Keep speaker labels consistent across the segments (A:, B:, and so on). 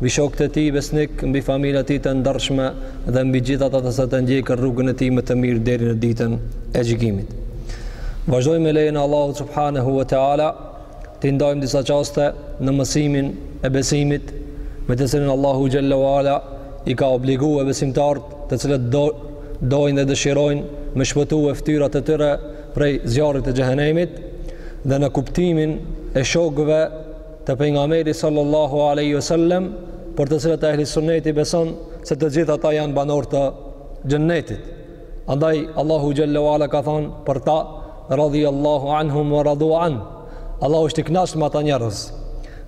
A: mbi shokët e tij besnikë, mbi familjen e tij të ndershme dhe mbi gjithë ata që e ndjekën rrugën e tij më të mirë deri në ditën e gjykimit. Vazhdojmë me lejen e Allahut subhanahu wa taala t'i ndajmë disa çaste në mësimin e besimit me të cilin Allahu xhalla wala i ka obligue besimtarët të cilët dojnë dhe dëshirojnë me shpëtue ftyrat e tyre prej zjarrit të xhehenemit dhe në kuptimin e shokëve të pejgamberit sallallahu alaihi wasallam për të cilët ehli sunneti beson se të gjithë ata janë banorë të xhennetit andaj Allahu xhallahu ala ka thënë për ta radhiyallahu anhum wa radu anhu Allahu është i kënaqur me ata njerëz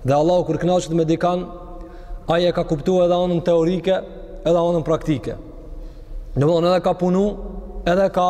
A: dhe Allahu kur kënaqet me dikan ai e ka kuptu edhe anën teorike edhe anën praktike domethonë edhe ka punu edhe ka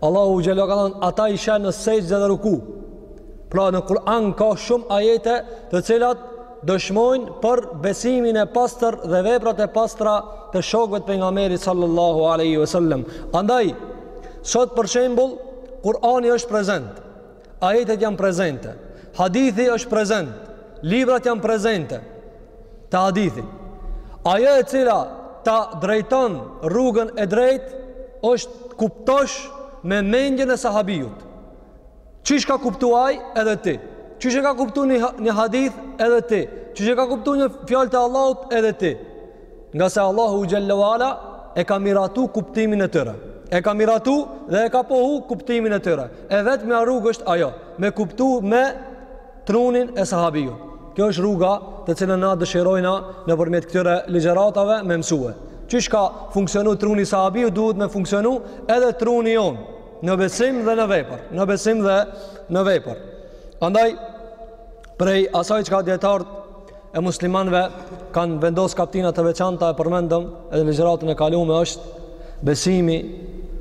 A: Allahu xhalla wala ka thonë, ata ishin në sexhde dhe ruku. Pra në Kur'an ka shumë ajete të cilat dëshmojnë për besimin e pastër dhe veprat e pastra të shokëve të pejgamberit sallallahu alaihi wasallam. Andaj sot për shembull Kur'ani është prezent. Ajetet janë prezente, hadithi është prezent, librat janë prezente të hadithit. Ajo e cila ta drejton rrugën e drejtë është ta kuptosh me mendjen e sahabijut. Qysh e ka kuptu ai edhe ti? Qysh e ka kuptu një, një hadith edhe ti? Qysh e ka kuptu një fjalë të Allahut edhe ti? Ngase Allahu xhalla wala e ka miratu kuptimin e tyre. E ka miratu dhe e ka pohu kuptimin e tyre. E vetmja rrugë është ajo, me kuptu me trunin e sahabijut. Kjo është rruga të cilën na dëshirojna nëpërmjet këtyre ligjëratave me mësue. Qysh ka funksionu truni i sahabijut, duhet me funksionu edhe truni jonë, në besim dhe në vepër. Në besim dhe në vepër. Andaj, Prej asaj çka dijetarët e muslimanëve kanë vendos kaptina të veçanta e përmendëm edhe në ligjëratën e kalume është besimi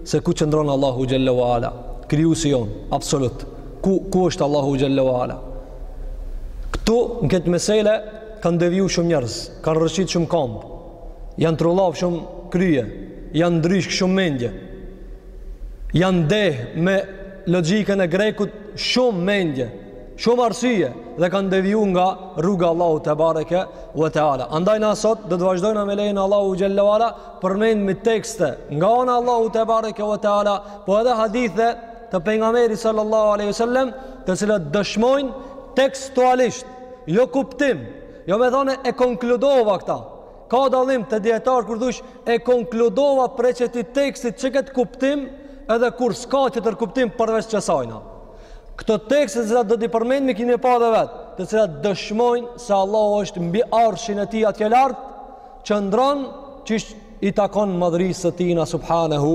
A: se ku qëndron Allahu xhallahu ala, krijuesi jonë absolut. Ku ku është Allahu xhallahu ala? Këtu në këtë mesele kanë deviju shumë njerëz, kanë rrëshqit shumë kambë. Janë trullav shumë krye, janë ndryshk shumë mendje. Janë deh me logjikën e grekut shumë mendje. shumë arsye dhe kanë deviju nga rruga e Allahut tebareke ve teala. Andaj na sot do të vazhdojna me lejen e Allahut xhalla wala, përmendëm tekste nga ana e Allahut tebareke ve teala po edhe hadithe të pejgamberit sallallahu aleyhi sallem të cilat dëshmojnë tekstualisht jo kuptim jo me thanë e konkludova këta Ka dallim te dijetarët kur thush e konkludova prej qeti teksti që ka këtë kuptim edhe kur s'ka tjetër kuptim përveç qesajna. Këto tekste të cilat do t'i përmend me i kini pa dhe vetë, të cilat dëshmojnë se Allahu është mbi arshin e tij atje lartë, qëndron qysh i takon madhërisë së tina subhanahu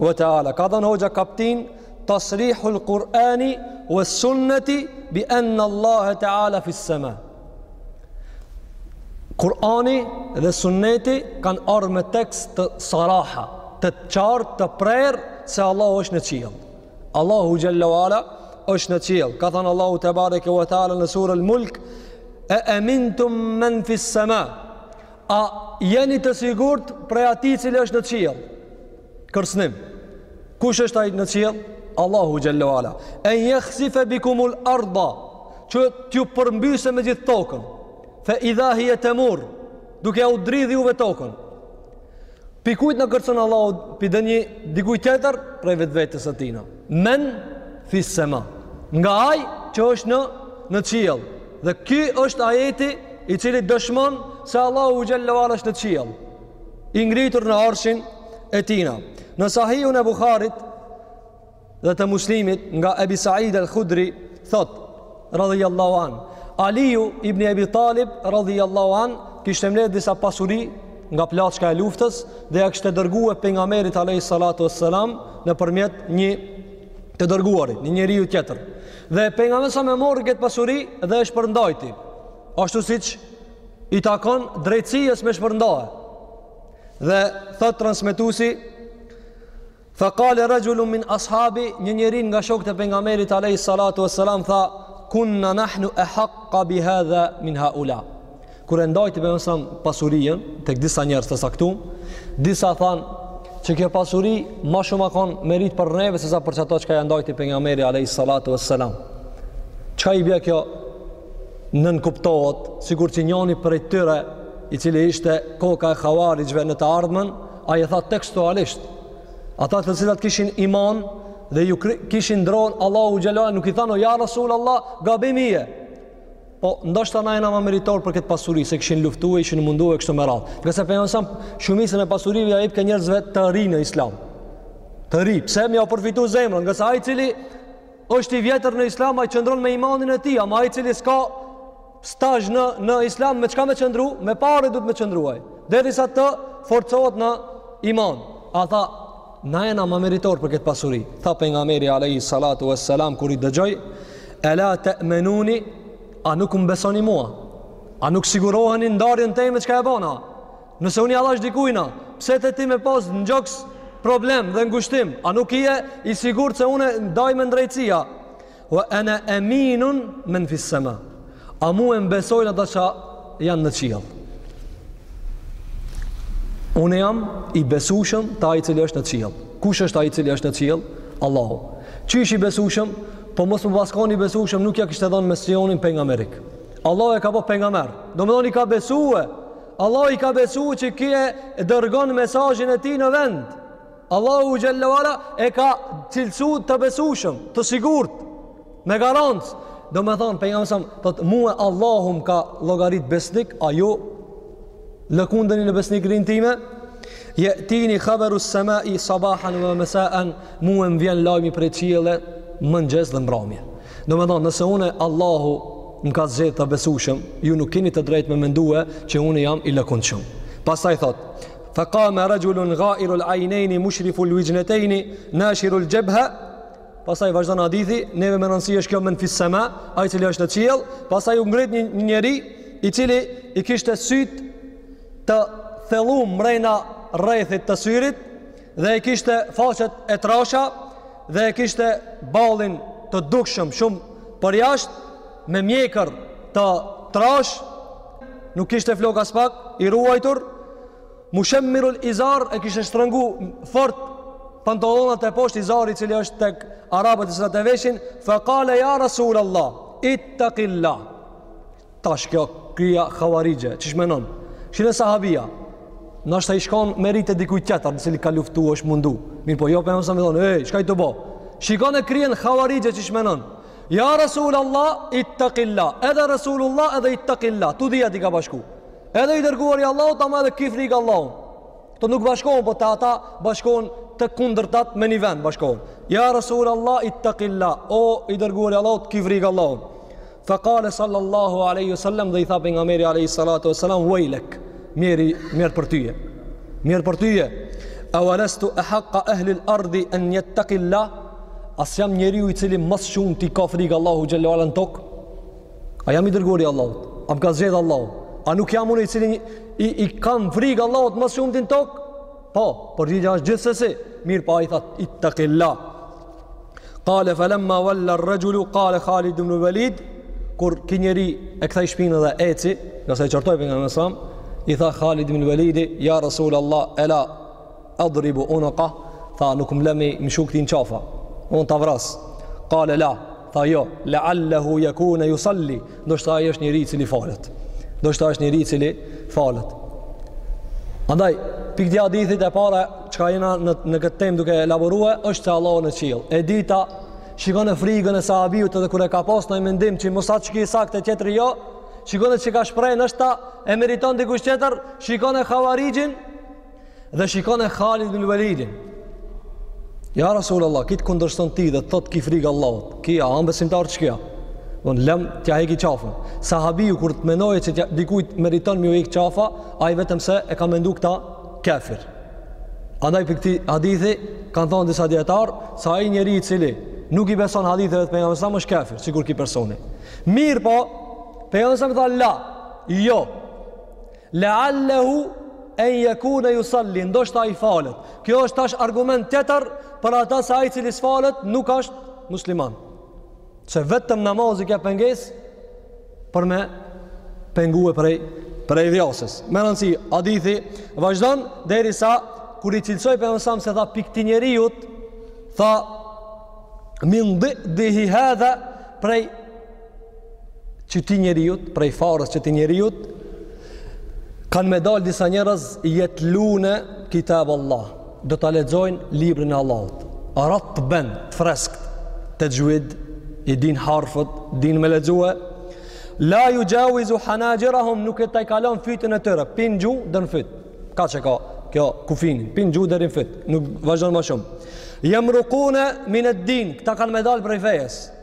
A: ve teala. Ka thënë hoxha kaptinë, tasrihul Kur'ani vë sunneti bi enne Allahe teala fissema. Kurani dhe sunneti kanë ardhë me tekst të saraha, të qartë, të prerë, se Allahu është në qiell. Allahu xhelle ve ala është në qiell. Ka thënë Allahu tebareke ve teala në suretul Mulk, e emintum men fissema, a jeni të sigurt prej atij i cili është në qiell. kërcënim. Kush është ai në qiell? Allahu xhelle ve ala. En yakhsifa bikumul arda, që t'ju përmbysë me gjithë tokën. Fa idha hiya tamur, duke u dridhë juve tokën. Pi kujt na kërcënon Allahu pi dënimit dikujt tjetër prej vetvetes së tina. Men fi sema. Nga ai që është në qiell. Dhe ky është ajeti i cili dëshmon se Allahu xhelle ve ala është në qiell. i ngritur në arshin e tina. Në sahihun e Bukharit dhe të Muslimit nga Ebi Said el Khudri, thotë, radhijallahu an, Aliju ibn Ebi Talib, radhijallahu an, kishte mbledh disa pasuri nga plaçka e luftës dhe ia kishte dërgue pejgamberit alejhi salatu ve selam nëpërmjet një të dërguarit, një njeriu tjetër. Dhe pejgamberi salam e merr këtë pasuri dhe e shpërndajti. Ashtu siç i takon drejtësisë me u shpërnda dhe thotë transmetuesi fa kale rexhulun min ashabi një njeri nga shokët e pejgamberit alejhi salatu ve selam tha kunna nahnu ehaqqa bi hadha min haula kur e ndajti pejgamberi salam pasurinë tek disa njerës të caktum disa thanë që kjo pasuri ma shumë ka kon meritë për neve sesa për qata çka ia ndajti pejgamberi alejhi salatu ve selam çka i bje kjo nënkuptohet sikur që njëri prej tyre i cili ishte koka e havarixhve në të ardhmen ai e tha tekstualisht ata të cilat kishin iman dhe ia kishin dron Allahut xhelle nuk i thanë o ja rasul Allah gabim je po ndoshta na jena më meritorë për këtë pasuri se kishin luftuar ishin munduar kështu me radhë ngase pejgamberi sa shumicën e pasurive ia jepke njerëzve të rinj në islam të ri pse me jau përfitu zemrën ngase ai i cili Është i vjetër në Islam, ai qëndron me imanin e tij, ama ai i cili s'ka stazh në në Islam, me çka me qëndru? Me pare duhet me qëndru ai. Derisa të forcohet në iman. A tha, na jena më meritor për këtë pasuri. Tha pejgamberi alayhi salatu vesselam kur i dëgjoi, "Ela ta'manuni, a nuk më besoni mua? A nuk siguroheni në ndarjen time çka e bana?" Nëse unë ja dhash dikujna, pse ti me pas në gjoks problem dhe ngushtim, a nuk je i sigurt që unë ndaj me drejtësi, wa ena eminu men fis sama, a mue më besojnë ata që janë në qiell. Unë jam i besushëm te ai i cili është në qiell. Kush është ai i cili është në qiell? Allahu. Qysh i besushëm, po mos me pas kon i besushëm, nuk ja kishte dhon misionin pejgamberik. Allahu e ka bo pejgamber. Domethonë i ka besue, Allahu i ka besu që ky e dërgon mesazhin e tij në vend. Allahu xhelle ue ala e ka cilësu të besueshëm, të sigurt, me garancë. Domethonë pejgamberi a.s. thot mua Allahu më ka llogarit besnik, a ju lëkundeni në besnikërinë time? Jetini khabarus samai sabahan wa masaan, mua më vjen lajmi prej qielli mëngjes dhe mbramje. Domethonë nëse unë Allahu Më ka zgjedh të besueshëm, ju nuk keni të drejtë me mendue që unë jam i lëkundshëm. Pastaj thotë: Fa qama rajulun gha'irul aynayn mushriful wajnatayn nashizul jabha Pastaj vazhdon hadithi, neve me rëndësi është kjo men fis sama, ai cili është në qiell, pastaj u ngrit një, një njeri i cili i kishte sytë të thelluem mrena rrethit të syrit, dhe e kishte faqet e trasha dhe e kishte ballin të dukshëm shumë për jashtë me mjekër të trashë nuk kishte flok aspak i rruajtur mushemmirul izar e kishte shtrëngu fort pantolonat e poshtë izari cili është tek arabët e sot e veshin fa kale ja rasul Allah ittakillah Tash kqyre Khawarijja, qysh mendon? Shih sahabia. Nashta i shkon mendja dikujt tjetër, i cili ka luftuar, është mundu. Mirëpo, jo pejgamberit a.s. me i thonë, ej, çka je tu bo? Shikone kryen e Khawarijja, qysh mendon? Ja Rasulullah, ittaqilla. Edhe Rasulullah edhe ittaqilla, të dyjat i ka bashku. Edhe i dërguar i Allahut ama edhe ki frikë Allahun. Kto nuk bashkohen, po te ata bashkohen të kundërtat me një vend bashkohen. Ja Rasulullah ittaqilla, o i dërguar i Allahut ki frikë Allahun. Fa kale sallallahu aleyhi sallam dhe i tha pejgamberi aleyhi sallatu sallam vajlek, mjer i mjeri për tye. Mjerë për tye, evalestu ehaqqa ehlil ardi en jettakilla, a s'jam njeriu i cili ma s'shumti i ka frikë Allahut xhelle ue ala në tokë, a jam i dërguri i Allahut, a më ka zgjedhë Allahu, a nuk jam unë i cili i, i kam frikë Allahut ma s'shumti në tokë, Po, përgjigja është gjithsesi. Mirëpo po i thot ittaqilla. Qale falamma walla ar-rajulu qala Khalid ibn Walid kur ky njeri e ktheu shpinën dhe eci, masi e qortoi pejgamberin alejhi selam, i tha Khalid ibn Walid, "Ya Rasul Allah, ela adribu unuqa?" Tha, "Nuk më le me i mshu këtij n'qafë, unë ta vras." Qale la, Tha jo, la'allahu yakuna yusalli, ndoshta ai është njeri i cili falet. Ndoshta është njeri i cili falet. Andaj, pi këtij hadithit, e para, çka jena ne në këtë tem duke elaborue, është se Allahu në qiell. E dyta, shikone frigën e sahabiut edhe kur e ka pas naj mendim që mos asht ky i saktë, tjetri jo, shikone çka shpreh, ndoshta e meriton dikush tjetër, shikone khavarixhin, Dhe shikone Khalid ibn Walidin. Ja Rasulullah, ky t'kundërshton ty dhe t'thot ki frik Allahut. Ky a â besimtar çka? Don lem t'ja heki qafën. Sahabiu kur të mendojë se dikujt meriton me i hik qafa, ai vetëm se e ka mendu këtë kafir. Andaj prej këti hadithi kanë thonë disa dijetarë se ai njeri i cili nuk i beson haditheve të pejgamberit alejhi selam është kafir, sikur ky personi. Mirëpo, pejgamberi alejhi selam tha la, jo, La'allahu en yakuna yusalli, ndoshta ai falet. Kjo është tash argument tjetër për ata se ai i cili s'falet nuk është musliman. Se vetëm namazi ka pengesë për me pengue prej prej vrasjes. Me rëndësi, hadithi vazhdon derisa kur i cilësoi pejgamberi alejhi selam se tha pi këtij njeriut, tha min di'di'i hadha prej qetij njeriut, prej farës qetij njeriut, kanë me dalë disa njerëz jetlune kitab Allah, do ta lexojnë librin e Allahut. Ratben, të freskët, texhvid, i din harfet, din me lexue, la juxhavizu hanaxhirahum nuk e tejkalon fytin e tyre, pi n'gjuhë deri në fyt, kaq e ka kjo kufinin, pi n'gjuhë deri në fyt, nuk vazhdon ma shumë. Jemrukune mined-din, këta kanë me dalë prej fejes,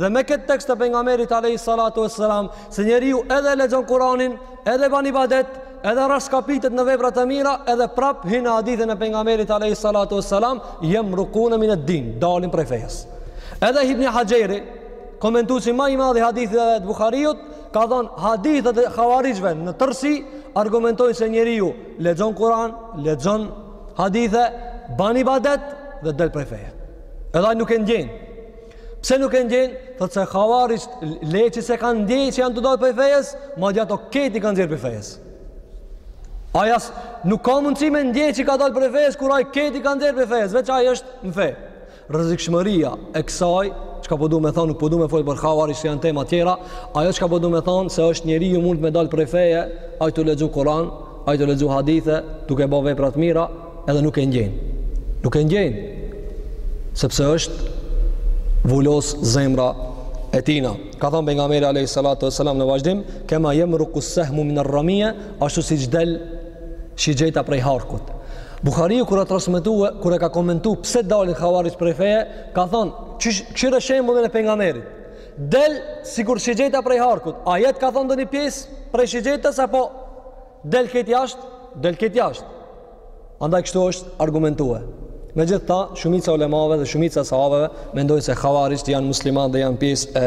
A: Dhe me këtë tekst të pejgamberit alayhi salatu wassalam, se njeriu edhe lexon Kur'anin, edhe ban ibadet, edhe rraskapitet në vepra të mira, edhe prap hin në hadithin e pejgamberit alayhi salatu wassalam, jemrukune min ad-din, dalin prej fejes. Edhe Ibn Hajeri, komentuesi më i madh i haditheve të Buhariut, ka thënë hadithet e Khawarijve në tërësi argumentojnë se njeriu lexon Kur'an, lexon hadithe, ban ibadet dhe del prej feje. Edhe ai nuk e ndjen. Pse nuk e ndjen? Thot se havarixhët le qi s'e kanë ndjej që janë tu dalë prej fejes, madje ata krejt i kanë nxjerr prej fejes. Ai as nuk ka mundësi me ndjej që ka dalë prej fejes kur ai krejt i ka nxjerr prej fejes, veç ai është në fe. Rrezikshmëria e kësaj, çka po du me thonë, nuk po du me folë për havarixhët se janë tema tjera, ajo çka po du me thonë se është njeriu mund me dalë prej feje, ai tu lexu Kur'an, ai tu lexu hadithe, duke bo vepra të mira, edhe nuk e ndjejnë. Nuk e ndjejnë, sepse është vulos zemra e tina. Ka thonë pejgamberi a.s. në vazhdim, kema jemrukus sehmu miner remije, ashtu siç del shigjeta prej harkut. Buhariu kur e transmetu, kur e ka komentu, pse dalin havarixht prej feje, ka thon, kqyre shembullin e pejgamberit. Del sikur shigjeta prej harkut. A jet ka thon ndonjë pjesë prej shigjetës apo Del krejt jashtë, del krejt jashtë. Andaj kështu është argumentue. Megjithatë, shumica e ulemave dhe shumica e sahabeve mendojnë se havarixht janë musliman dhe janë pjesë e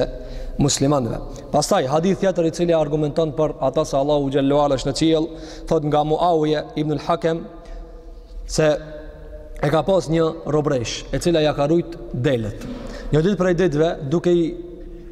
A: muslimanve. Pastaj, hadith tjetër i cili argumenton për ata se Allahu xhelle ve ala është në qiel, thot nga Muavije ibn al Hakem, se e ka pas një robresh, e cila ia ka rujt delet. Një dit prej ditve, duke i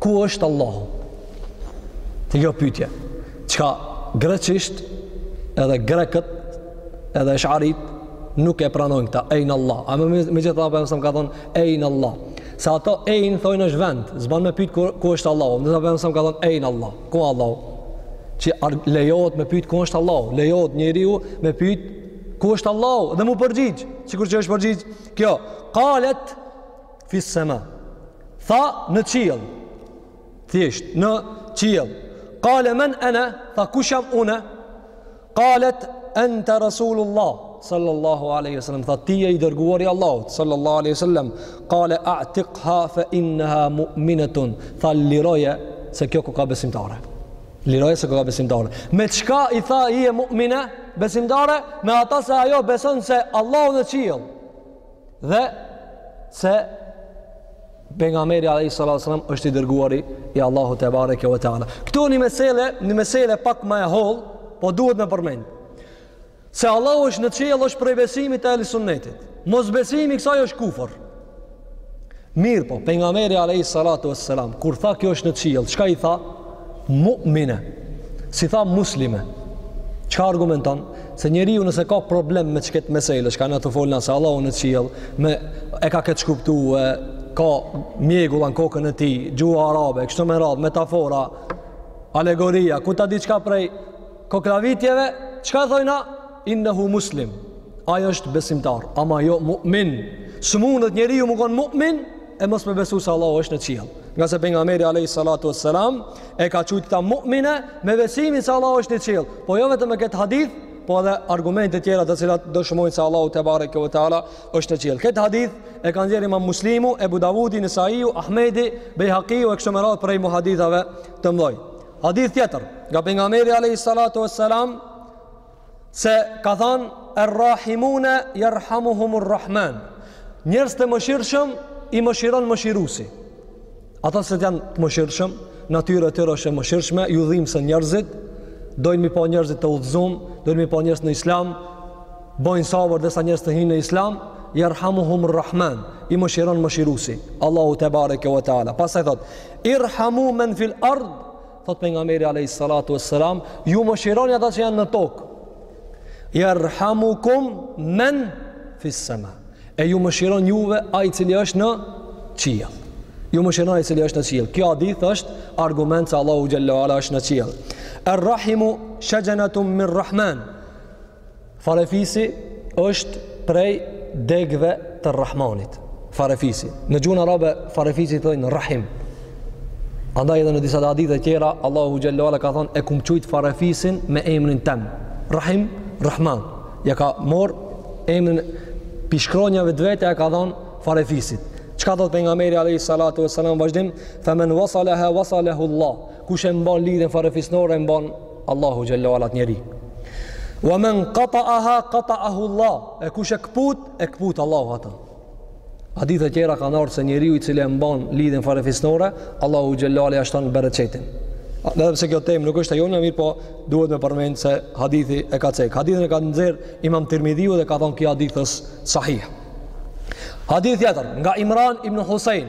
A: Ku është Allahu? Te kjo pytje. Çka greqisht edhe grekët edhe esharit nuk e pranojnë këta. Ejn Allah. Ama, megjithatë pejgamberi a.s. ka thonë ejn Allah. Se ata ejn thojnë është vend. S'ban me pytë ku, ku është Allahu. Pejgamberi a.s. ka thonë ejn Allah. Ku Allahu? Që lejohet me pytë ku është Allahu. Lejohet njeriu me pytë ku është Allahu. Dhe m'u përgjigjë. Sikur që është përgjigjë. Kjo. Kalet. Fis sema. Tha në qiell. Thjesht në qiell. Kale men ene, tha kush jam unë? Kalet ente Rasulullah, sallallahu aleyhi sallam. Tha ti je i dërguari i Allahut, sallallahu aleyhi sallam. Kale a'tikha fe inneha mu'minetun. Tha liroje se kjo koka besimtare. Liroje se koka besimtare. Me çka i tha je mu'mine besimtare? Me ata se ajo beson se Allahu në qiell. Dhe se pejgamberi alayhi salatu wasallam është i dërguari i Allahut tebareke ve teala. Këtu një mesele, një mesele pak ma e holl, po duhet me përmend. Se Allahu është në qiell është prej besimit të ehli sunnetit. Mosbesimi i kësaj është kufër. Mirëpo, pejgamberi alayhi salatu wasallam kur tha kjo është në qiell, çka i tha? Mu'mine. S'i tha muslime. Çka argumenton? Se njeriu nëse ka problem me qët mesele, çka jemi tu fol na se Allahu në qiell, me e ka keqkuptu, e ka mjegull në kokën e tij, gjuha arabe, kështu me radhë, metafora, alegoria, ku ta di çka prej koklavitjeve, çka thojna? Innehu muslim. Aj është besimtar, ama jo mu'min. S'mundet njeriu me konë mu'min, e mos me besu se Allahu është në qiell. Ngase pejgamberi alayhi salatu wassalam e ka qujt këta mu'mine me besimin se Allahu është në qiell. Po jo vetëm me këtë hadith, po edhe argumente të tjera të cilat dëshmojnë se Allahu tebareke ve teala është në qiell. Këtë hadith e ka nxjerr Imam Muslimu, Ebu Davudi, Nesaiu, Ahmedi, Bejhaqiu e kështu me radhë prej muhadithave të mëdhenj. Hadith tjetër, nga pejgamberi alayhi salatu wassalam Se ka thanë Errahimune jërhamuhumur Rahman. Njerëzt e mëshirshëm i mëshiron mëshirusi. Ata cilët janë të mëshirshëm, natyra e tyre është e mëshirshme, ju dhimbsen njerëzit, dojnë mi pa njerëzit të udhëzum, dojnë mi pa njerëzit në Islam, bojnë sabër derisa njerëzit të hyjnë në Islam, jërhamuhumur Rahman. I mëshiron mëshirusi. Allahu tebareke ve teala. Pastaj thot: Irhamu men fil ard Thot pejgamberi alayhi salatu wassalam, ju mëshironi ata që janë në tokë. Yarhamukum man fis sama. E ju mëshiron juve ai i cili është në qiell. Ju mëshiron ai i cili është në qiell. Kjo hadith është argument se Allahu xhalla wa ala është në qiell. Arrahimu shexhenetun min rahman. Farefisi është prej degëve të Rahmanit. Farefisi. Në gjuhën arabe farefisit thojnë Rahim. Andaj edhe në disa hadithe tjera Allahu xhalla wa ala ka thonë e kum qujt farefisin me emrin tem. Rahim, Rahman. Ja ka mor emrin pi shkronjave të veta, ja ka dhonë farefisit. Çka thotë pejgamberi alayhi salatu vesselam vazhdim, "Fa man wasalaha wasalahu Allah." Kush e mban lidhjen farefisnore e mban Allahu xhalla wala at njeri. Wa man qata'aha qata'ahu Allah. E kush e kput, e kput Allahu atë. Hadithe të tjera kanë ardhur se njeriu i cili e mban lidhjen farefisnore, Allahu xhalla wala ia shton bereqetin. Edhe pse kjo temë nuk është e jona, mirëpo duhet me përmend se hadithi e ka cek. Hadithin e ka nxjerr Imam Tirmidhiu dhe ka thënë kjo hadith është sahih. Hadith tjetër nga Imran ibn Husain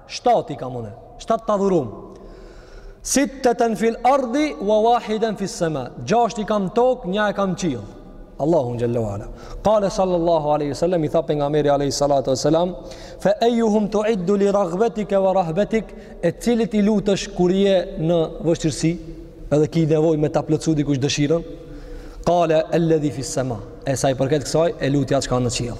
A: Shtatë i kam unë, shtatë të adhurum. Sitteten fil ardi, wa wahiden fis sema. Gjashtë i kam n'tokë, nja e kam n'qiell. Allahun xhelle wala. Kale sallallahu aleyhi sallam, i tha pejgamberi aleyhi sallatu sallam, fe ejuhum tuiddu li raghbetike wa rahbetik, e cilit i lutesh kur je në vështirësi, edhe ki nevoj me ta plotësu dikush dëshirën, kale eledhi fis sema. E sa i përket kësaj, e luti atë çka në qiell.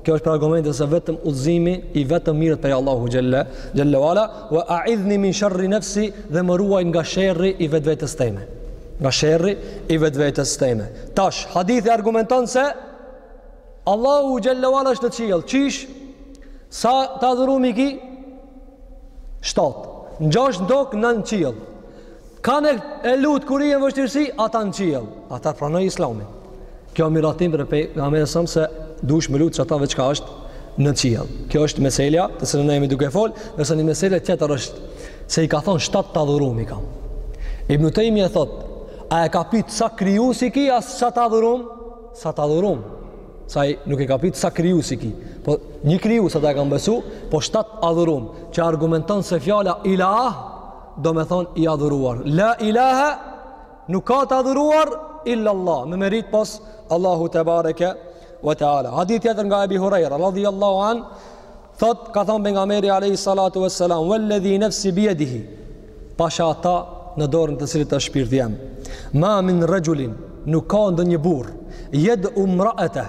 A: Kjo është për argumentin se vetëm udhëzimi i vetëm mirret prej Allahu xhelle xhelle wala wa a'idhni min sharri nafsi dhe më ruaj nga sherri i vetvetes teme. Nga sherri i vetvetes teme. Tash hadithi argumenton se Allahu xhelle wala është në qiell. Qysh? Sa t'adhurum i ki? 7. Në gjashtë në tokë nja në qiell. Kan e lut kur je n'vështirësi, ata në qiell. Ata pranoj islamin. Kjo miratim prej pejgamberit alejhi selam se duhesh me lut qata veç çka është në qiell. Kjo është meselja, të cilën ne jemi duke fol, ndërsa një mesele tjetër është se i ka thonë shtatë të adhurum i kam. Ibn Tejmije thot, a e ka pytë sa krijus i ki, a sa të adhurum? Sa të adhurum? Se ai nuk e ka pytë sa krijus i ki. Po një krijus ata e kanë besu, po shtatë adhurum, që argumenton se fjala ilah, do me thonë i adhuruar. La ilaha, nuk ka të adhuruar, illa Allah, me merit pos Allahu te bareke wa taala. Hadith tjetër nga Ebi Hurajra, radhiyallahu an, thot ka thon pejgamberi alayhi salatu wassalam, "Walladhi nafsi bi yadihi." Pasha ata në dorën të cilit është shpirti jem. Ma min rajulin, nuk ka ndonjë burr, yad'u mra'atah,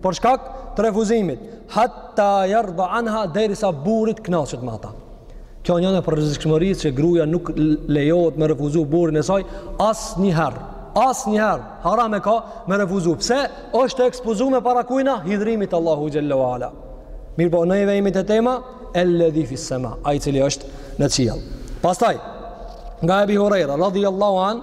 A: Për shkak të refuzimit, hatta yardha anha derisa burri të kënaqet me ata. Kjo njana prej rrezikshmërive që gruaja nuk lejohet me refuzu burrin e saj asnjëherë. Asnjëherë haram e ka me refuzu. Pse? Është e ekspozume para kujna hidhrimit të Allahu xhalla wa ala. Mirpo ne jemi te tema alladhi fi sama, ai cili është në qiell. Pastaj nga Ebi Hurajra radhiyallahu an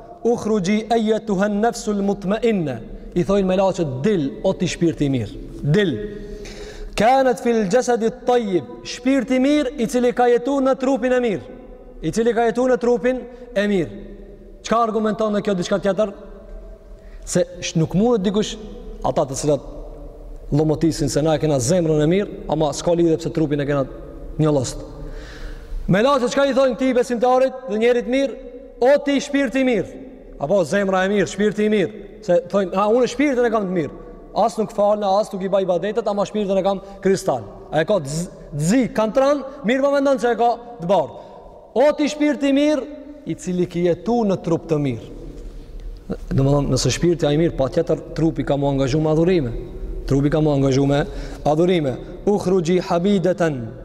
A: Ukhruji ayyatuha an-nafsu al-mutma'inna. I thojnë melaqet dil o ti shpirti i mirë. Dil. Kanat fil jasad at-tayyib. Shpirti i mirë i cili ka jetuar në trupin e mirë. I cili ka jetuar në trupin e mirë. Çka argumenton në kjo diçka tjetër? Se nuk mund të dikush ata të cilët llomotisin se na e kena zemrën e mirë, ama s'ka lidhje pse trupin e kena njollost. Melaqet çka i thojnë kti besimtarit dhe njerit mirë? O ti shpirt i mirë. Apo zemra e mirë, shpirti i mirë. Se thonë, "A unë shpirtin e kam të mirë." As nuk falna, as nuk i baj ibadetet, ama shpirtin e kam kristal. A e ka zi, katran, mirpo mendon se e ka të bardhë. O ti shpirti i mirë, i cili ke jetu në trup të mirë. Domethonë nëse shpirti a i mirë, patjetër trupi ka mu angazhu me adhurime. Trupi ka mu angazhu me adhurime. Ukhruji hamideten,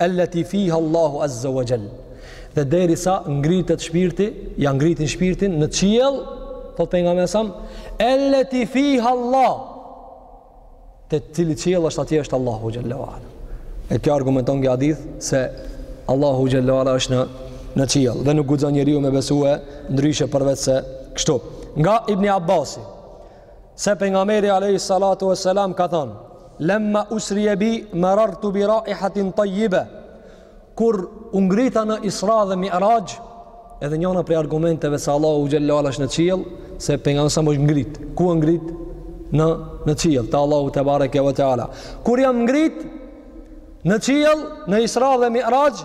A: Elleti fiha Allahu azza wa jall. Dhe derisa ngritet shpirti, ja ngritin shpirtin në qiell, thot pejgamberi sa, elleti fiha Allah. Te cili qiell është atje është Allahu xhalla wa ala. E kjo argumenton ky hadith se Allahu xhalla wa ala është në në qiell dhe nuk guxon njeriu me besue ndryshe përveç se kështu. Nga Ibn Abbasi Se pejgamberi alayhi salatu wasalam ka thonë: "Lamma usriya bi marartu bi ra'ihatin tayyiba." Kur u ngrita në Isra dhe Mi'raj, edhe njona prej argumenteve se Allahu xhalla wa ala është në qiell, se pejgamberi sa u ngrit, ku u ngrit në në qiell te Allahu te bareke ve teala. Kur jam ngrit në qiell në Isra dhe Mi'raj,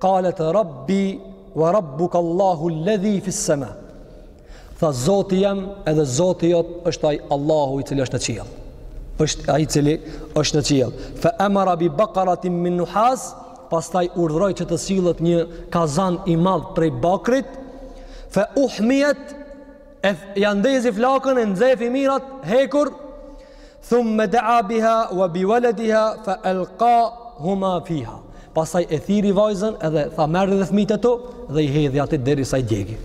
A: Qalet Rabbi wa Rabbuk Allahu alladhi fi as-sama. Tha Zoti jem edhe Zoti jot është ai Allahu i cili është në qiell. Është ai i cili është në qiell. Fa amara bi baqaratin min nuhas, pastaj urdhëroi që të sillet një kazan i madh prej bakrit. Fa uhmiyat E ja ndezi flakën e nxefi mirë atë hekur thumme dea biha wa bi waladiha fa alqahuma fiha. Pastaj e thiri vajzën edhe tha merri dhe fëmijët e tu dhe i hedhi aty derisa i djegi.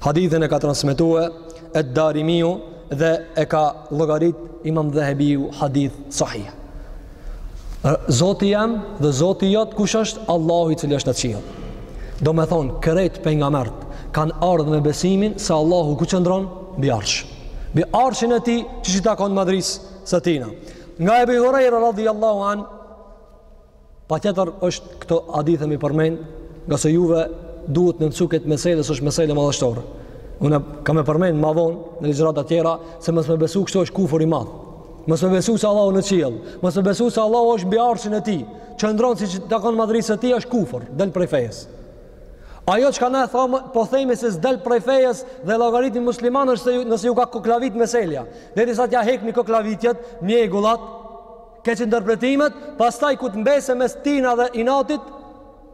A: Hadithin e ka transmetuar Ed Darimiu dhe e ka llogarit Imam Dhahabiu hadith sahih. Zoti jem dhe Zoti jot kush është Allahu i cili është në qiell. Domethonë, krejt pejgamerët, kanë ardhë me besimin se Allahu ku qëndron, mbi arsh. Mbi arshin e tij, siç i takon madhërisë së tina. Nga Ebi Hurejra, radijallahu anh, patjetër është këto hadithe me i përmen, ngase juve duhet me mësu këtë mesele, se është mesele madhështore. Unë kam me përmen ma vonë, në ligjërata tjera, se mos me besu kështu është kufër i madhë. Mos me besu se Allahu në qiell. Mos me besu se Allahu është mbi arshin e tij. Qëndron siç i takon madhrisë së tij është kufër, del prej fejes. Ajo çka na po themi se s'del prej fejes dhe llogaritmi musliman është se nëse ju ka koklavit meselja. Derisa t'ja hekmi koklavitjet, mjegullat, keqinterpretimet, pastaj ku të mbese mes tina dhe inatit,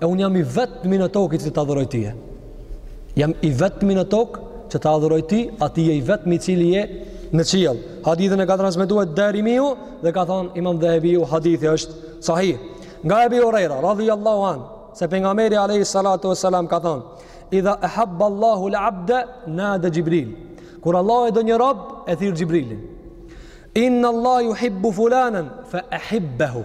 A: E unë jam i vetëmi në tokë që të adhuroj ty. Jam i vetëmi në tokë që të adhuroj ty, a ti je i vetëm i cili je në qiell. Hadithin e ka transmetu Ed Darimiu dhe ka thonë imam Dhehebiu hadithi është sahih. Nga Ebi Hurejra, radijallahu anh, se pejgameri alejhi salatu ve selam ka thonë, idha ehabba Allahu el abde, nada Xhibril. Kur Allahu e do një rob, e thirr Xhibrilin. Inna Allah juhibbu fulanen, fe ehibbehu.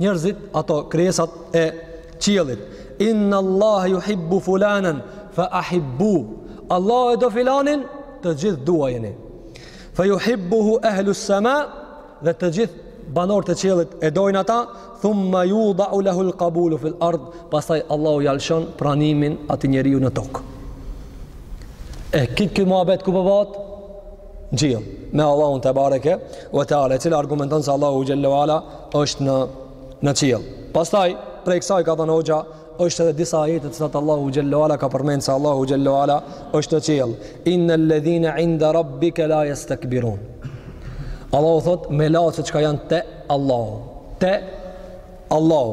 A: njerëzit ato krijesat e qiellit inna allah yuhibbu fulanan fa ahibbu allahu e do filanin të gjithë duajeni fa yuhibbuhu ahlu sama dhe të gjithë banorët e qiellit e dojnë ata thumma yudau lahu alqabulu fil ard pastaj allahu ja lshon pranimin atij njeriu në tokë e kit ky muhabet ku po bëhet Qiell, me Allahun tebareke ve teala, e cila argumenton se Allahu xhallahu ala është në në qiell. Pastaj prej kësaj ka thënë hoxha, është edhe disa ajete të cilat Allahu xhallahu ala ka përmend se Allahu xhallahu ala është në qiell. Innal ladhina inda rabbika la yastakbirun. Allahu thot melaqet çka janë te Allahu. Te Allahu.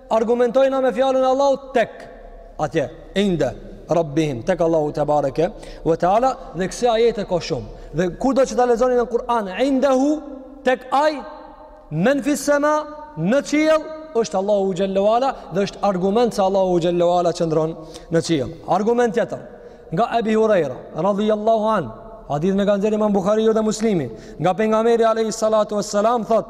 A: argumentojna me fjalën e Allahut tek a tjetri inde Rabbihim tek Allahu tebareke ve teala dhe kësi ajete ka shumë dhe kurdo që ta lexoni në Kur'an indehu tek ai men fis sema në qiell është Allahu xhallahu ala dhe është argument se Allahu xhallahu ala qëndron në qiell argument tjetër nga Abi Huraira radhiyallahu an hadith me ka nxjerr Imam Buhariu dhe Muslimi nga pejgamberi alayhi salatu wassalam thotë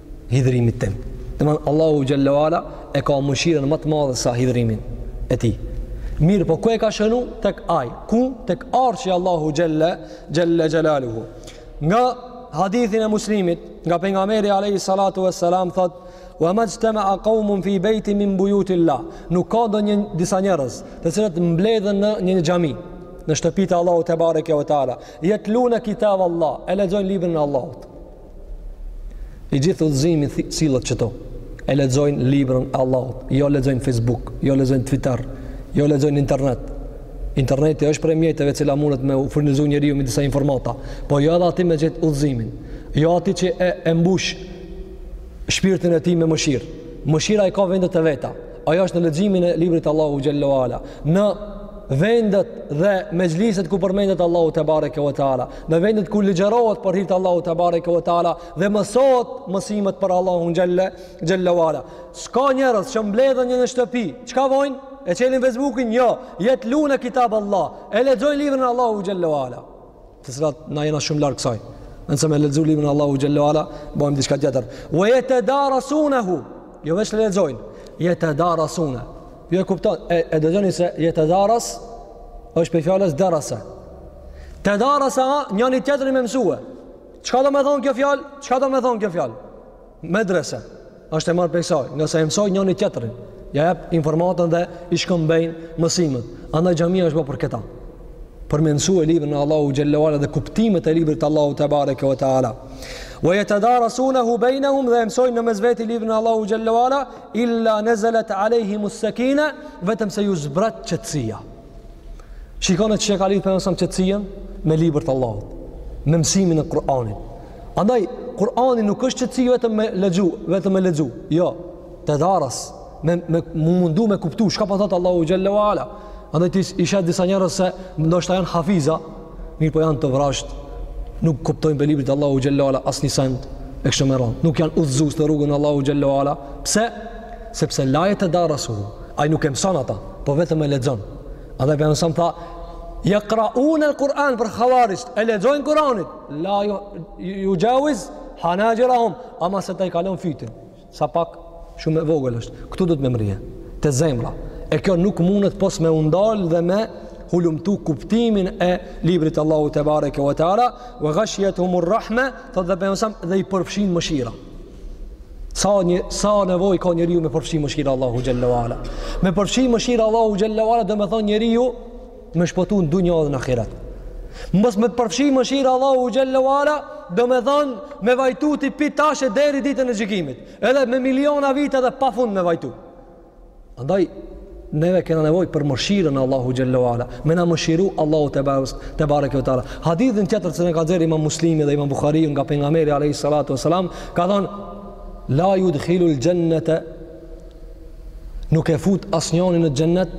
A: hidhrimit tim. Domethënë Allahu xhelle ve ala e ka mëshirën më të madhe sa hidhrimin e tij. Mirë, po ku e ka shënu? Tek ai. Ku? Tek Arshi i Allahut xhelle, xhelle xhelaluhu. Nga hadithin e Muslimit, nga pejgamberi alejhi salatu ve selam, thotë, ve ma xhtemea kaumun fi bejtin min bujutil-lah. Nuk ka ndonjë disa njerëz, të cilët mbledhen në një një xhami, në shtëpitë e Allahut tebareke ve teala. Jetlune kitab Allah, e lexojnë librin e Allahut. I gjithë udhëzimi sillet këtu. E lexojnë librin e Allahut, jo lexojnë Facebook, jo lexojnë Twitter, jo lexojnë internet. Interneti është prej mjeteve të cilat mundet me u furnizu njeriu me disa informata, po jo edhe aty me gjet udhëzimin. Jo aty që e, e mbush shpirtin e tij me mëshirë. Mëshira i ka vendet e veta. Ajo është në leximin e librit të Allahut xhelle ve ala, në vendet dhe mexhliset ku përmendet Allahu tebareke ve teala, në vendet ku ligjërohet për hir të Allahut tebareke ve teala dhe mësohet mësimet për Allahun xhelle ve ala. S'ka njerëz që mbledhen në një shtëpi, çka bojnë? E çelin Facebookin, jo, jetlune kitab Allah, e lexojnë librin e Allahut xhelle ve ala. të cilat na jena shumë larg kësaj. Në vend se me lexu librin e Allahut xhelle ve ala, bëjmë diçka tjetër. Wa yatadarasunahu. Jo veç e lexojnë. Yatadarasuna. Ju e kuptoni, e, e dëgjoni se yatadaras është prej fjalës darasa. Tadarasa njani tjetrin me mësu. Çka do me thonë kjo fjalë? Çka do me thonë kjo fjalë? Medrese, është e marrë prej kësaj, ngase e mësojnë njëri tjetrin, ia jep informatën dhe i shkëmbejnë mësimet. Andaj xhamia është bërë për këta. Për me mësu librin e Allahut xhelle ve ala dhe kuptimet e librit të Allahut tebareke ve teala. Ve jetedarasunehu bejnehum dhe mësojnë në mes veti librin e Allahut xhelle ve ala illa nezelet alejhimus-sekine vetëm se ju zbret qetësia. Shikoni qysh e ka lidhë pejgamberi alejhi selam qetësinë me libër të Allahut, me mësimin e Kur'anit. Andaj, Kur'ani nuk është qetësi vetëm me lexu, vetëm me lexu, jo, tedaras, me, me u mundu me kuptu, çka po thotë Allahu xhelle ve ala. Andaj, ti i sheh disa njerëz se ndoshta janë hafiza, mirëpo janë të vrazhdë, nuk kuptojnë prej librit të Allahut xhelle ve ala asnjë send, e kështu me rend. Nuk janë udhëzu në rrugën e Allahut xhelle ve ala. Pse? Sepse la jetedarasu, Ai nuk e mëson ata, po vetëm e lexon. Andaj pejgamberi alejhi selam tha, "Jaqra'un al-Qur'an për havarixhët, e lexojnë Kur'anin, la ju juxhaviz hanaxhirahum, ama s'ua kalon fytin." Sa pak shumë e vogël është. Ktu duhet me mrri. Te zemra. E kjo nuk mundet pos me u ndal dhe me hulumtu kuptimin e librit të Allahut tebareke ve teala, "Wa ghashiyatuhumur rahme", thotë pejgamberi dhe i përfshin mëshira. Sa një sa nevojë ka njeriu me përfshi mëshira Allahu xhallahu ala. Me përfshi mëshira Allahu xhallahu ala domethonë njeriu me shpëtu në dunja dhe në ahiret. Mos me përfshi mëshira Allahu xhallahu ala domethonë me vajtu ti pi tash e deri ditën e gjykimit. Edhe me miliona vite dhe pa fund me vajtu. Andaj, neve kena nevoj për mëshirën Allahu xhelle ve ala, me na mëshiru Allahu tebare, tebareke ve teala. Hadithin tjetër që na ka nxerr imam Muslimi dhe imam Buhariu, nga pejgamberi alejhi salatu ve selam, ka thonë, la judkhilul xhennete, nuk e fut asnjani në xhennet,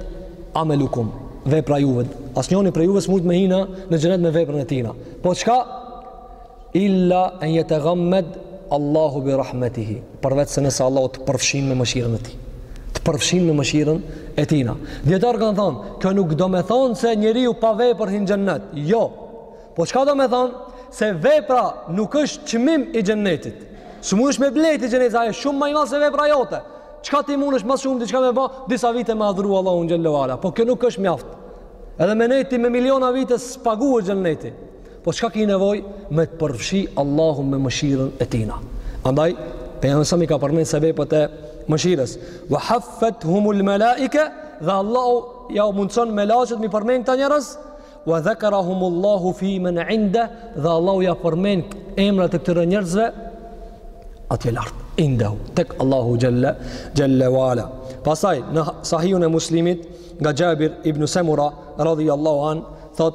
A: amelukum, vepra juve. Asnjani prej juve s'mund me hi në xhennet me veprën e tina. Po çka? Illa en yataghammad Allahu bi rahmatihi. Përveçse nëse Allahu të përfshin me mëshirën e tij. Të përfshin me mëshirën e tina. Dijetarët kanë thonë, kjo nuk domethonë se njeriu pa vepër hin xhennet. Jo. Po çka domethonë? Se vepra nuk është çmim i xhennetit. S'mundesh me ble ti, xhenneti ashtë shumë ma i madh se vepra jote. Çka ti mundesh ma shumë diçka me ba, disa vite me adhru Allahun xhelle ala. Po kjo nuk është mjaft. Edhe me nejt ti me miliona vite s'paguhet xhenneti Po çka, ki nevoj me të përfshi Allahu me mëshirën e tina. Andaj, pejgamberi a.s. i ka përmen sevepet e mëshirës. Ve haffethumul melaike dhe Allahu jau mundëson melaqet m'i përmen këta njerëz. Ve dhekerehumullahu fi men inde dhe Allahu ja përmen emrat e këtyre njerëzve atje lart. Indehu, tek Allahu xhelle, xhelle ve ala. Pastaj, në sahihun e Muslimit, nga Xhabir ibn Semura, radijAllahu anh, thot,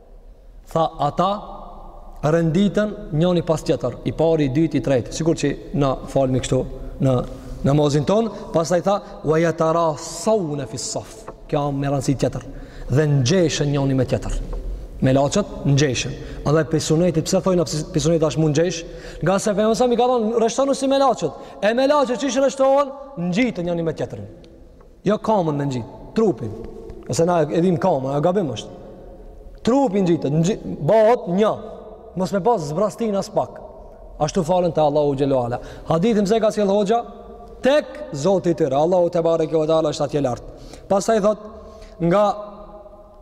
A: Tha ata, renditen njani pas tjetër, i pari, i dyti, i tretë, sikur që na falmi kështu në namazin tonë, pastaj tha, ve jeterassune fissaf, kjo me rëndësi tjetër, dhe ngjeshen njani me tjetër, melaqet ngjeshen, edhe pi sunetit, pse thojnë pi sunetit ashtë m'u ngjesh, ngase pejgamberi a.s. ka thonë, rreshtonu si melaqet, e melaqet qysh rreshtohen, ngjiten njani me tjetrin, Jo kamën me ngjit, trupin. Ose na e dim kamën, a gabim është. Trupi ngjitet, ngjit, bëhet një. Mos me pas zbrastin aspak. Ashtu falen te Allahu xhelle ve ala. Hadithin pse ka sjell hoxha tek Zoti i tyre. Allahu tebareke ve teala është atje lart. Pastaj thot nga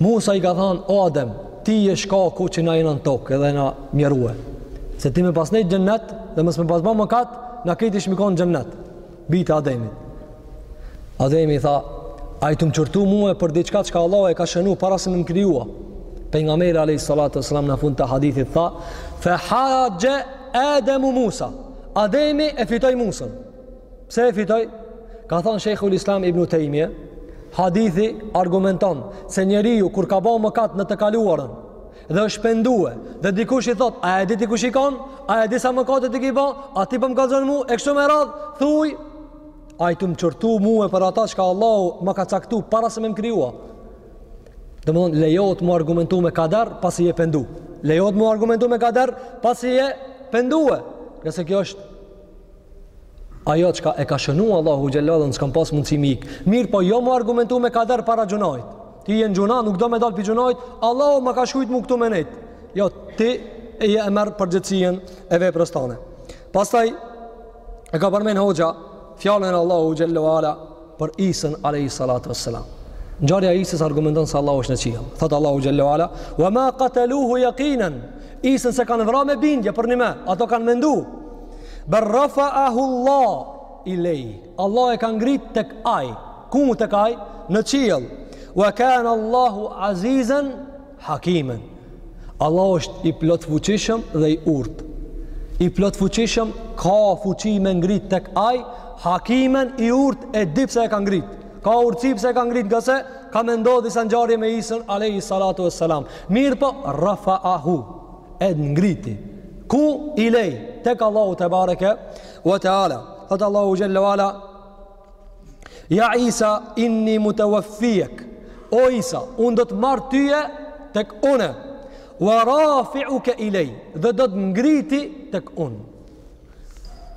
A: Musa i ka thanë, o Adem, ti je shkaku që na jena në tokë e jena mjerue. Se ti me pas nejt n'xhennet dhe mos me pas ba mëkat, na krejt ishim kon në xhennet. Bijtë e Ademit. Ademi i tha, a je tu m'qortu mue për diçka çka Allahu e ka shenu para se me më kriju. Pejgamberi a.s. në fund të hadithit tha, fe haxhe Ademu Musa. Ademi e fitoi Musën. Pse e fitoj? Ka thonë Shejhul Islam ibn Tejmije, hadithi argumenton se njeriu kur ka bo mëkat në të kaluarën dhe është pendue dhe dikush i thot, a e di ti kush je konë, a e di sa mëkate ti ki bo, a ti po më kallzon mu, e kështu me radhë, thuj, a je tu më qortu mue për ata çka Allahu ma ka caktu para se me më krijue. Domethonë, lejohet mu argumentu me kader pasi je pendu. Lejohet mu argumentu me kader pasi je pendue. Ngase kjo është Ajo çka e ka shënu Allahu xhalla u ala, s'kam pas mundësi me ik. Mirëpo, jo mu argumentu me kader para gjunahit. Ti je n'gjunah, nuk do me dalë pi gjunahit, Allahu ma ka shkrujt mu këtu me nejtë. Jo, ti e je e merr përgjegjsinë e veprës tane. Pastaj, e ka përmen hoxha, fjalën e Allahu xhalla u ala, për Isën alayhi salatu wassalam. Ngjarja e Isës argumenton se Allahu është në qiell. Thot Allahu xhalla u ala, "Wa ma qataluhu yaqinan." Isën s'e kanë vra me bindje përnime, ato kanë mendu. Bal rafa'ahu Allah ilay. Allah e ka ngrit tek ai. Ku tek ai? Në qiell. Wa kana Allahu azizan Hakimen. Allahu është i plotfuqishëm dhe i urtë. I plotfuqishëm ka fuqi me ngrit tek Ai, Hakimen i urtë e di pse e ka ngrit. Ka urtësi pse e ka ngrit, ngase ka me ndodh disa ngjarje me Isën alayhi salatu wassalam. Mirëpo rafa'ahu e ngriti. Ku ilay tek Allahu tebareke ve teala. Thot Allahu xhalla u ala Ja Isa, inni mutawaffik. O Isa, unë do të marr tyje tek une. Wa rafi'uka ilay. Dhe do të ngriti tek une.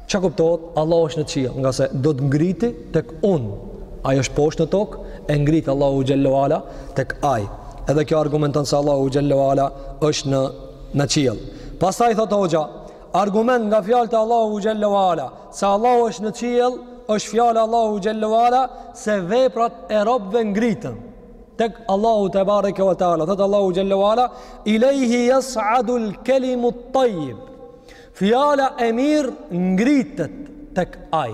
A: Çka kuptohet? Allah është në qiell. Ngase do të ngriti tek une. Ai është poshtë në tokë. E ngriti Allahu xhalla u ala tek ai. Edhe kjo argumenton se Allahu xhalla u ala është në, në qiell. Pastaj thotë hoxha, Argument nga fjalët e Allahu xhalla u ala, se Allahu është në qiell, është fjala e Allahu xhalla u ala se veprat e robëve ngriten tek Allahu tebareke ve teala. Thot Allahu xhalla u ala, "Ilayhi yas'adu al-kalimu at-tayyib." Fjala e mirë ngritet tek Ai.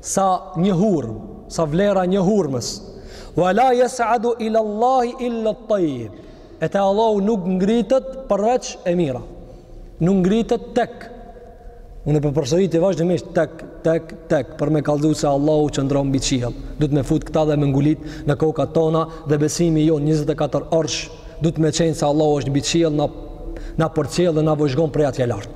A: Sa një hurmë, sa vlera një hurmës. Wa la yas'adu ila Allahi illa at-tayyib. E te Allahu nuk ngritet përveç e mira. Nuk ngritet tek. Unë po përsëriti vazhdimisht tek tek tek për me kallëzu se Allahu qëndron mbi qiell. Duhet me fut këta dhe me ngulit në kokat tona dhe besimi jon 24 orësh duhet me qenë se Allahu është mbi qiell na na përcjell dhe na vëzhgon prej atje lart.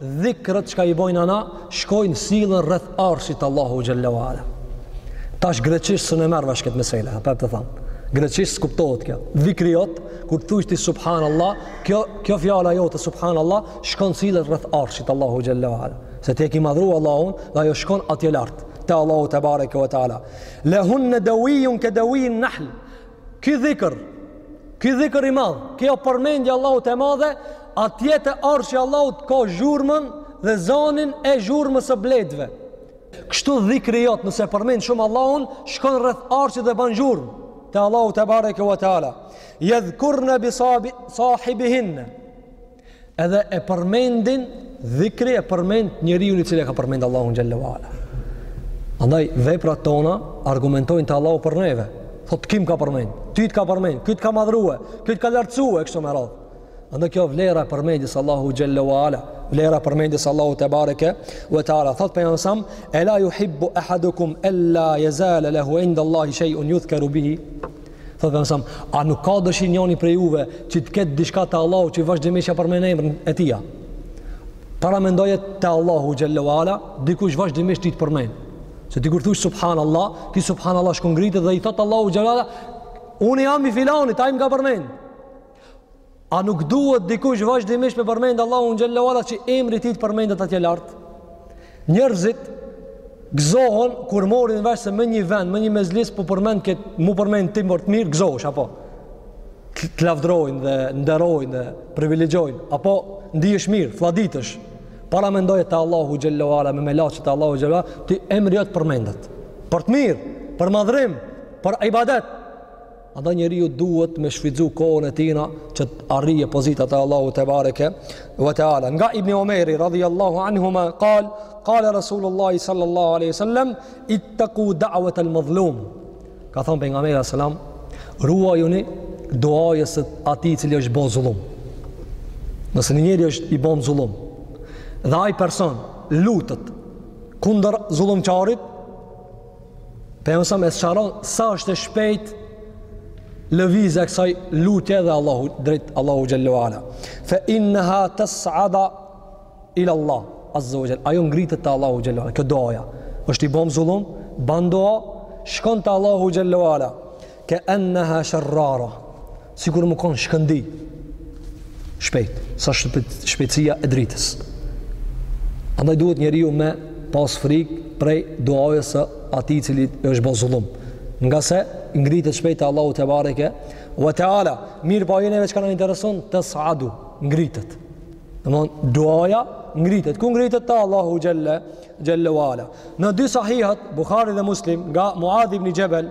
A: Dhikret çka i bojna na, shkojnë sillen rreth arshit Allahu xhelle ve ala. Tash greqisht s'un e merr vesh këtë mesele, po të thom. Greqisht s'kuptohet kjo. Dhikri jot, kur të thuaj ti subhanallah, kjo kjo fjala jote subhanallah shkon sillet rreth arshit Allahu xhelle ve ala. Se ti e ke madhru Allahun, dhe ajo shkon atje lart te Allahu tebareke ve teala. Lehun dawiyun ka dawiyin nahl. Ky dhikër, ky dhikër i madh, kjo përmendje Allahut e madhe, atje te arshi Allahut ka zhurmën dhe zonin e zhurmës së bletëve. Kështu dhikri jot, nëse përmend shumë Allahun, shkon rreth arshit dhe ban zhurmë te Allahu tebareke ve teala. Yadhkurna bi sahibihin. Edhe e përmendin dhikri e përmend njeriun i cili e ka përmend Allahun xhelle ve ala. Andaj veprat tona argumentojnë te Allahu për neve. Thot ky m'ka përmend, ky të ka përmend, ky të ka madhrue, ky të ka lartësue kështu me radhë. Andaj kjo vlera e përmendjes Allahu xhelle ve ala, vlera e përmendjes Allahu tebareke ve teala. Thot pejgamberi alejhi selam, ela yuhibbu ahadukum alla yazala lahu inda Allahi shay'un yuzkaru bihi. Thotë pejgamberi alejhi selam, a nuk ka dëshirë njani prej juve që të ketë diçka te Allahu që vazhdimisht ia përmen emrin e tia? Paramendoje te Allahu xhelle ve ala, dikush vazhdimisht ty të përmen. Se ti kur thush subhan Allah, ky subhan Allah shkon ngritet dhe i thotë Allahut xhelle ve ala, unë jam i filanit, ai më ka përmen. A nuk duhet dikush vazhdimisht me përmend Allahun xhelle ve ala që emri i tij të përmendet atje lart? Njerëzit gëzohen kur morin vesh se më një vend, më një mexhlis po përmendet, m'u përmend ti për të mirë, gëzohesh apo? Të lavdrojnë dhe nderojnë dhe privilegjojnë, apo ndihesh mirë, flladitesh. Paramendoje te Allahu xhelle ve ala me melaqet te Allahu xhelle ve ala, ti emri jot përmendet. Për të mirë, për madhrim, për ibadet. Andaj njeriu duhet me shfrytzu kohën e tina që të arrije pozita te Allahu tebareke ve teala. Nga Ibni Omeri radhiyallahu anhuma qal, qala Rasulullah sallallahu alaihi wasallam ittaqu da'wat al-mazlum. Ka thënë pejgamberi alejhi selam, ruajuni duajës së atij i cili është bo zullum. Nëse një njeri është i bon zullum dhe ai person lutet kundër zullumqarit, Pejgamberi alejhi selam e sqaron sa është e shpejt lëvizja e kësaj lutje dhe Allahu drejt Allahu xhelle ve ala. Fa inha tas'ada ila Allah azza wa jall. Ajo ngritet te Allahu xhelle ve ala. Kjo duaja është i bom zullum, ban dua, shkon te Allahu xhelle ve ala. Ke enneha sherara, sikur me konë shkëndi, shpejt, sa shpejtësia e dritës. Andaj duhet njeriu me pas frikë prej duasë së atij cilit i është bo zullum. Ngase ngritet shpejt te Allahu tebareke ve teala, mirëpo po neve çka na intereson, tes'adu, ngritet. Domethon, duaja ngritet. Ku ngritet? Te Allahu xhelle, xhelle ue ala. Në dy sahihat, Bukhari dhe Muslim, nga Muadh ibn Xhebel,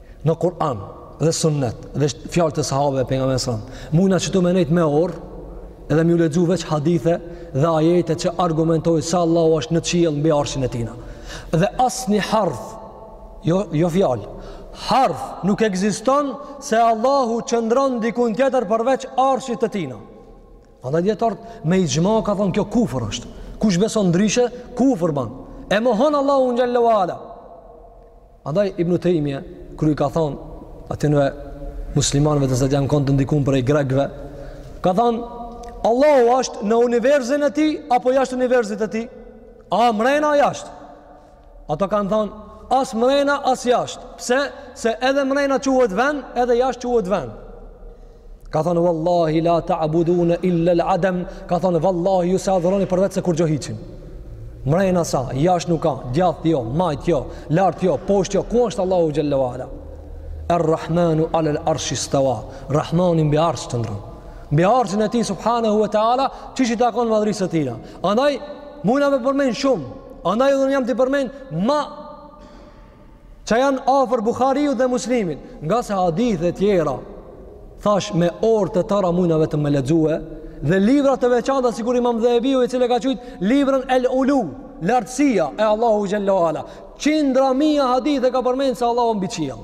A: në Kur'an dhe sunnet dhe fjalët e sahabeve të pejgamberit a.s. mujna qetu me nejt me orë edhe më lexu veç hadithe dhe ajete që argumentojnë se Allahu është në qiell mbi arshin e tina. Dhe asnjë harf, jo jo fjalë, harf nuk ekziston se Allahu qëndron dikun tjetër përveç arshit të tina. Andaj dijetarët me ixhma kanë thonë kjo kufër është. Kush beson ndryshe, kufër ban. E mohon Allahu xhelle ue ala. Andaj Ibn Tejmije, kur i ka thonë atyneve muslimanëve të cilët janë konë të ndikun prej grekve, ka thonë, Allahu ashtë në univerzin e tij, apo jashtë univerzit të tij? A mrena a jashtë? Ato kanë thonë, as mrena as jashtë. Pse? Se edhe mrena quhet vend, edhe jashtë quhet vend. Ka thënë wallahi la ta'budun illa al-adam, ka thënë wallahi ju s'e adhuroni përveçse kurgjo, hiçin. Mrena s'a, jashtë nuk a, djathtë jo, majtë jo, lartë jo, poshtë jo, ku është Allahu xhelle ue ala? Ar-Rahmanu ala al-arshi istawa. Rahmani mbi arsh qëndron. Mbi arshin e tij subhanahu wa taala, qysh i takon madhnisë së tina. Andaj mujna me përmend shumë. Andaj dhe unë jam tu i përmend ma që janë afër Bukhariut dhe Muslimit, ngase hadithe tjera, thash me orë të tëra mujna vetëm me lexue, dhe libra të veçanta, sikur imam Dhehebiu, i cili e ka qujt librën El Ulu, lartësia e Allahut xhelle ue ala, qindra mija hadithe ka përmend se Allahu a mbi qiell.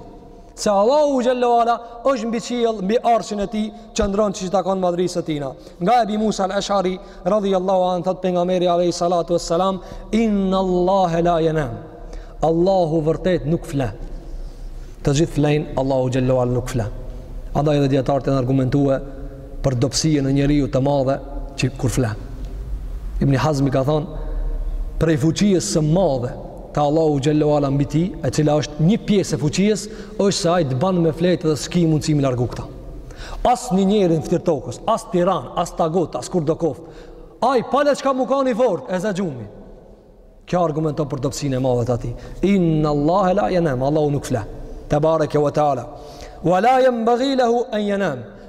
A: Se Allahu xhelle ue ala është mbi qiell, mbi arshin e tij qëndron qysh i takon madhnisë së tina. Nga Ebi Musa al-Eshari, radijallahu anhu, thotë pejgamberi alejhi salatu ve selam, innallahe la jenam. Allahu vërtet nuk flen. Të gjithë flejnë, Allahu xhelle ue ala nuk fle. Andaj edhe dijetarët kanë argumentue për dobësinë e njeriut të madhe që kur fle. Ibni Hazmi ka thonë, prej fuqisë së madhe, të Allahut xhelle ue ala mbi ty, e cila është një pjesë e fuqisë, është se ai të ban me fletë dhe s'ki mundësi me e largu këta. Asnjë njeri n'ftyrë t'tokës, as tiran, as tagut, as kushdo koftë. Ai, pale çka me kanë i fortë, e zë gjumi. Kjo argumenton për dobësinë e madhe të atij. Inna Allahe la jenam, Allahu nuk fle. Tebareke ve teala. Wa la jenbegi lehu en jenam.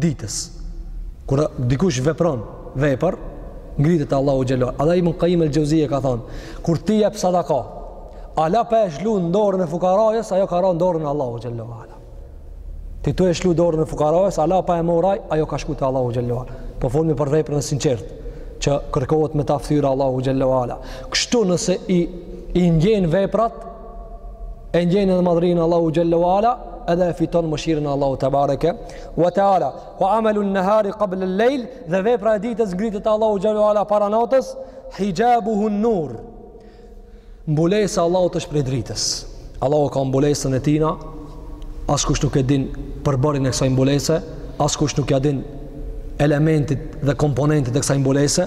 A: ditës. Kur dikush vepron vepër, ngritet te Allahu xhelle ve ala. Edhe Ibn Qayyim el-Jauziye ka thonë, kur ti jep sadaka, ala pa e shlu në dorën e fukarajës, ajo ka ra në dorën e Allahu xhelle ve ala. Ti tu e shlu dorën e fukarajës, ala pa e morr aj, ajo ka shku te Allahu xhelle ve ala. Po folmi për veprën e sinqertë që kërkohet me ta ftyra e Allahu xhelle ve ala. Kështu nëse i i ndjen veprat, e ndjenë dhe madhërinë e Allahu xhelle ve ala edhe e fiton mëshirën e Allahu tebareke ve teala wa amelun nehari qable lejl dhe vepra e ditës ngritet te Allahu xhelle ve ala para natës hijabu hun nur mbulesa e Allahut ësht prej dritës Allahu ka mbulesën e tina askush nuk e din përbërjen e kësaj mbulese askush nuk e din elementet dhe komponentet e kësaj mbulese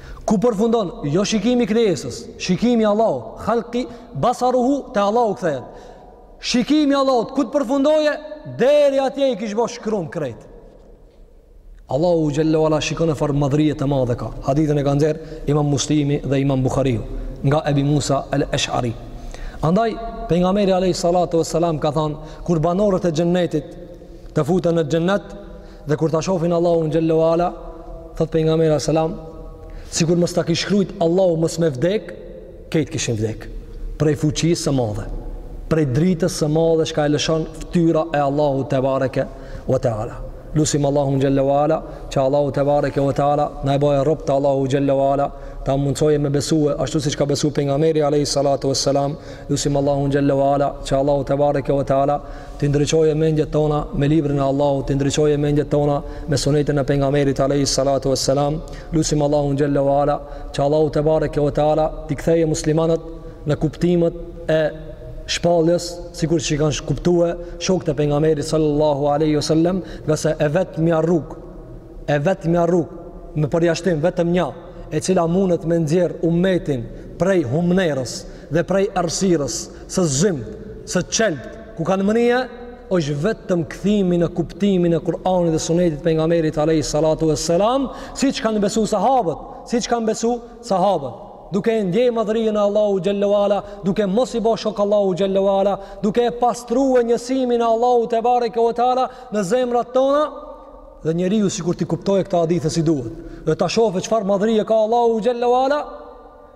A: Ku përfundon jo shikimi i krijesës, shikimi i Allahut, khalqi basaruhu te Allahu kthehet. Shikimi i Allahut ku të përfundoje deri atje i kish bo shkrum krejt. Allahu xhelle ve ala shikone çfar madhrie të madhe ka. Hadithin e ka nxjerr Imam Muslimi dhe Imam Buhariu nga Ebi Musa al-Ash'ari. Andaj pejgamberi alayhi salatu vesselam ka thonë kur banorët e xhennetit të futen në xhennet Dhe kur ta shofin Allahun xhelle ve ala, thot pejgamberi alejhi selam, sikur mos ta kish shkrujt Allahu mos me vdek, kejt kishin vdek. Prej fuqisë së madhe, prej dritës së madhe çka e lëshon fytyra e Allahut tebareke ve teala. Lusim Allahun xhelle ve ala, që Allahu tebareke ve teala na e bëjë rob të Allahu xhelle ve ala, ta mundsoje me besue ashtu siç ka besu pejgamberi alayhi salatu wassalam, Lusim Allahun xhelle ve ala që Allahu tebareke ve teala t'i ndriçojë mendjet tona me librin e Allahut, t'i ndriçojë mendjet tona me sunetin e pejgamberit alayhi salatu vesselam. Lusim Allahun xhelle ve ala që Allahu tebareke ve teala t'i kthejë muslimanët në kuptimet e shpalljes sikur që i kanë kuptue shokët e pejgamberit sallallahu alaihi wasallam, ngase e vetmja rrugë, e vetmja rrugë me përjashtim vetëm një, e cila mundet me nxjerr umetin prej humnerës, dhe prej errësirës së zymtë së qelbtë ku kanë mrije është vetëm kthimi në kuptimin e Kur'anit dhe Sunetit të pejgamberit alayhi salatu vesselam siç kanë besuar sahabët siç kanë besuar sahabët duke e ndjej madhërinë e Allahu xhelle ve ala, duke mos i bo shok Allahu xhelle ve ala, duke e pastruar njësimin e Allahu tebareke ve teala në zemrat tona dhe njeriu sikur t'i kuptojë këto hadithe si duhet dhe ta shohë çfarë madhërie ka Allahu xhelle ve ala